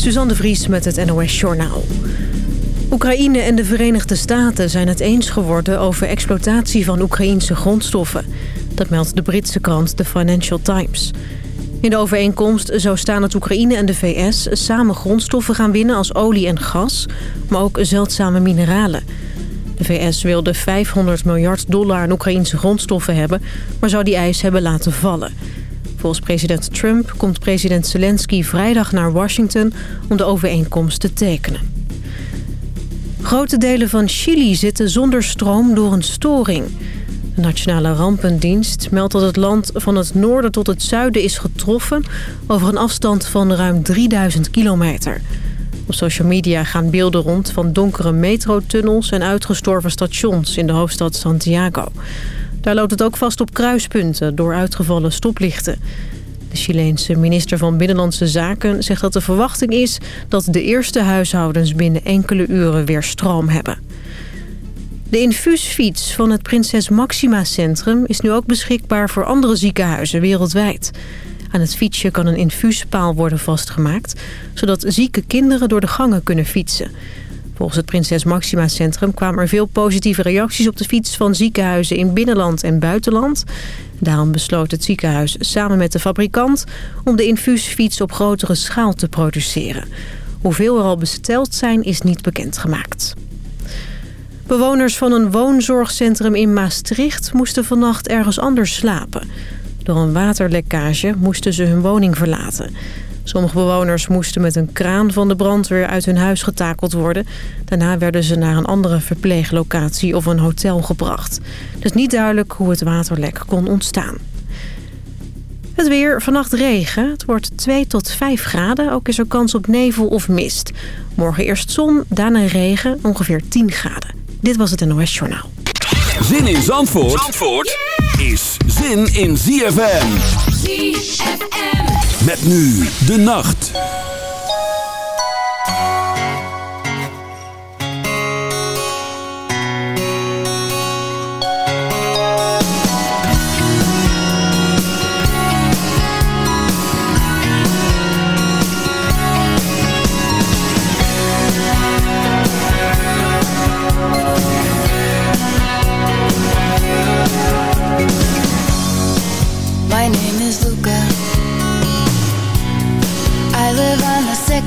Suzanne de Vries met het NOS Journaal. Oekraïne en de Verenigde Staten zijn het eens geworden over exploitatie van Oekraïnse grondstoffen. Dat meldt de Britse krant The Financial Times. In de overeenkomst zou staan dat Oekraïne en de VS samen grondstoffen gaan winnen als olie en gas, maar ook zeldzame mineralen. De VS wilde 500 miljard dollar aan Oekraïnse grondstoffen hebben, maar zou die eis hebben laten vallen. Volgens president Trump komt president Zelensky vrijdag naar Washington om de overeenkomst te tekenen. Grote delen van Chili zitten zonder stroom door een storing. De Nationale Rampendienst meldt dat het land van het noorden tot het zuiden is getroffen... over een afstand van ruim 3000 kilometer. Op social media gaan beelden rond van donkere metrotunnels... en uitgestorven stations in de hoofdstad Santiago. Daar loopt het ook vast op kruispunten door uitgevallen stoplichten. De Chileense minister van Binnenlandse Zaken zegt dat de verwachting is... dat de eerste huishoudens binnen enkele uren weer stroom hebben. De infuusfiets van het Prinses Maxima Centrum is nu ook beschikbaar voor andere ziekenhuizen wereldwijd. Aan het fietsje kan een infuuspaal worden vastgemaakt... zodat zieke kinderen door de gangen kunnen fietsen. Volgens het Prinses Maxima Centrum kwamen er veel positieve reacties op de fiets van ziekenhuizen in binnenland en buitenland. Daarom besloot het ziekenhuis samen met de fabrikant om de infuusfiets op grotere schaal te produceren. Hoeveel er al besteld zijn is niet bekendgemaakt. Bewoners van een woonzorgcentrum in Maastricht moesten vannacht ergens anders slapen. Door een waterlekkage moesten ze hun woning verlaten. Sommige bewoners moesten met een kraan van de brandweer uit hun huis getakeld worden. Daarna werden ze naar een andere verpleeglocatie of een hotel gebracht. Het is niet duidelijk hoe het waterlek kon ontstaan. Het weer, vannacht regen. Het wordt 2 tot 5 graden. Ook is er kans op nevel of mist. Morgen eerst zon, daarna regen, ongeveer 10 graden. Dit was het NOS Journaal. Zin in Zandvoort, Zandvoort is zin in ZFM. ZFM. Met nu de nacht.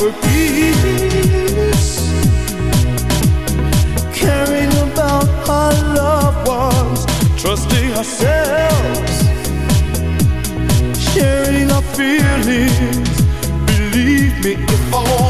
for peace. Caring about our loved ones, trusting ourselves, sharing our feelings. Believe me, if I want.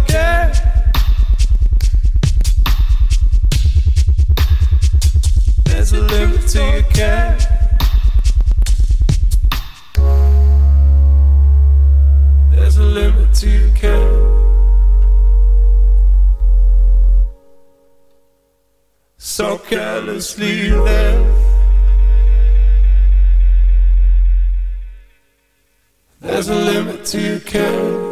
a limit to your care. So carelessly there. There's a limit to your care.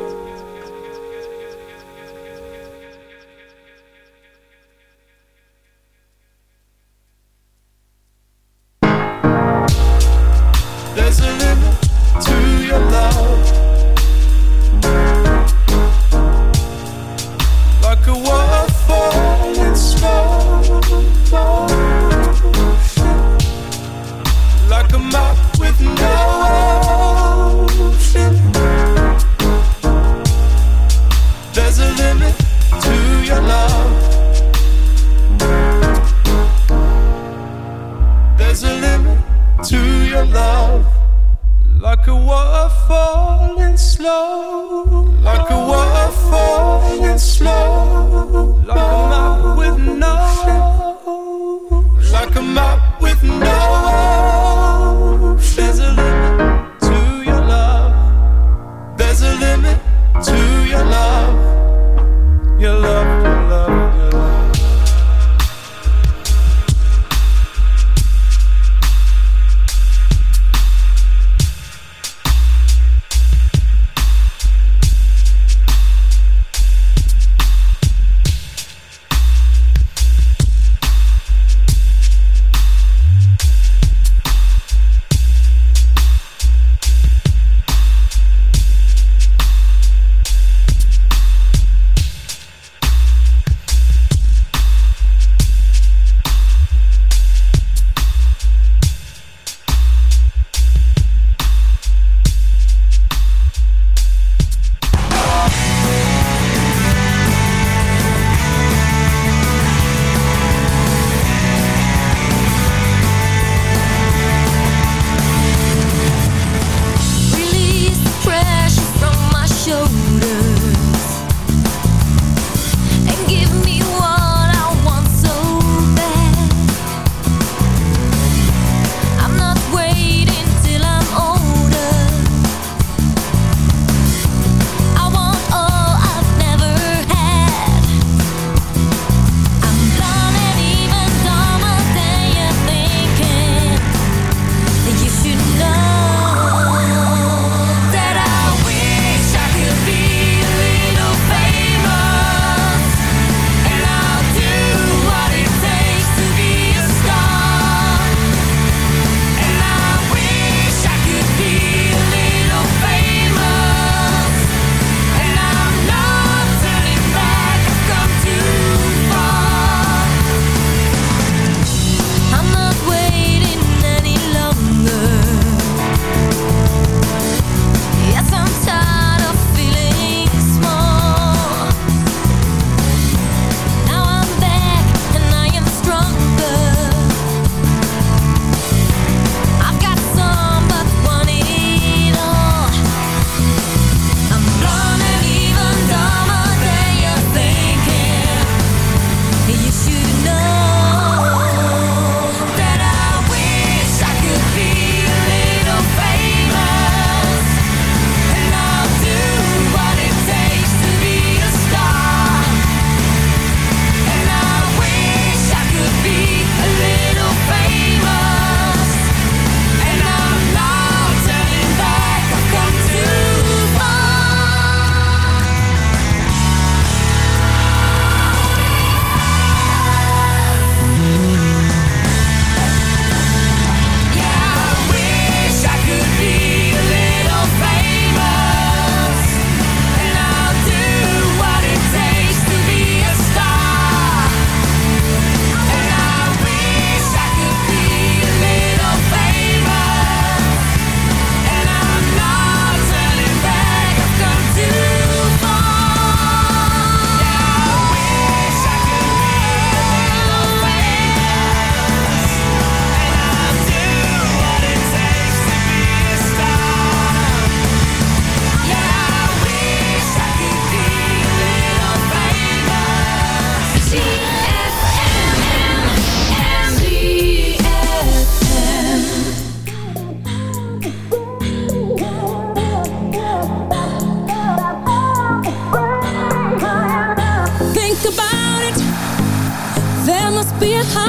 And try to see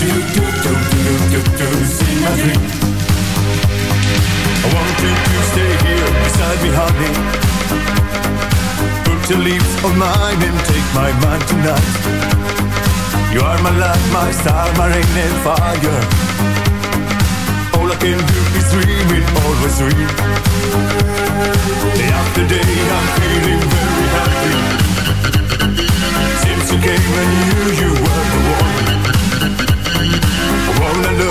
Do, do, do, do, do, do, my. I want you to stay here beside me, honey your leaves on mine and take my mind tonight. You are my light, my star, my rain and fire. All I can do is dream it, always dream. Day after day, I'm feeling very happy. Since I knew you were the one.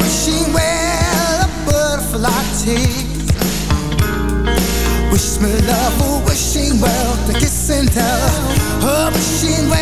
wishing well a. Wish me love, oh, wishing well, the kiss and tell her wishing well.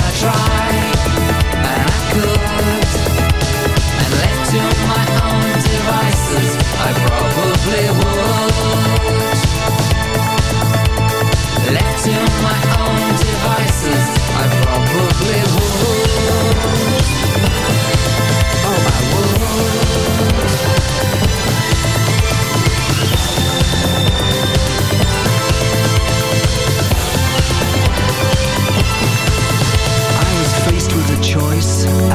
play.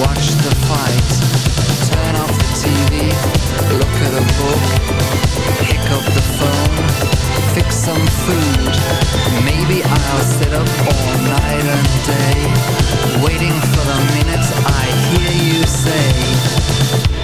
watch the fight. Turn off the TV, look at a book, pick up the phone, fix some food. Maybe I'll sit up all night and day, waiting for the minute I hear you say.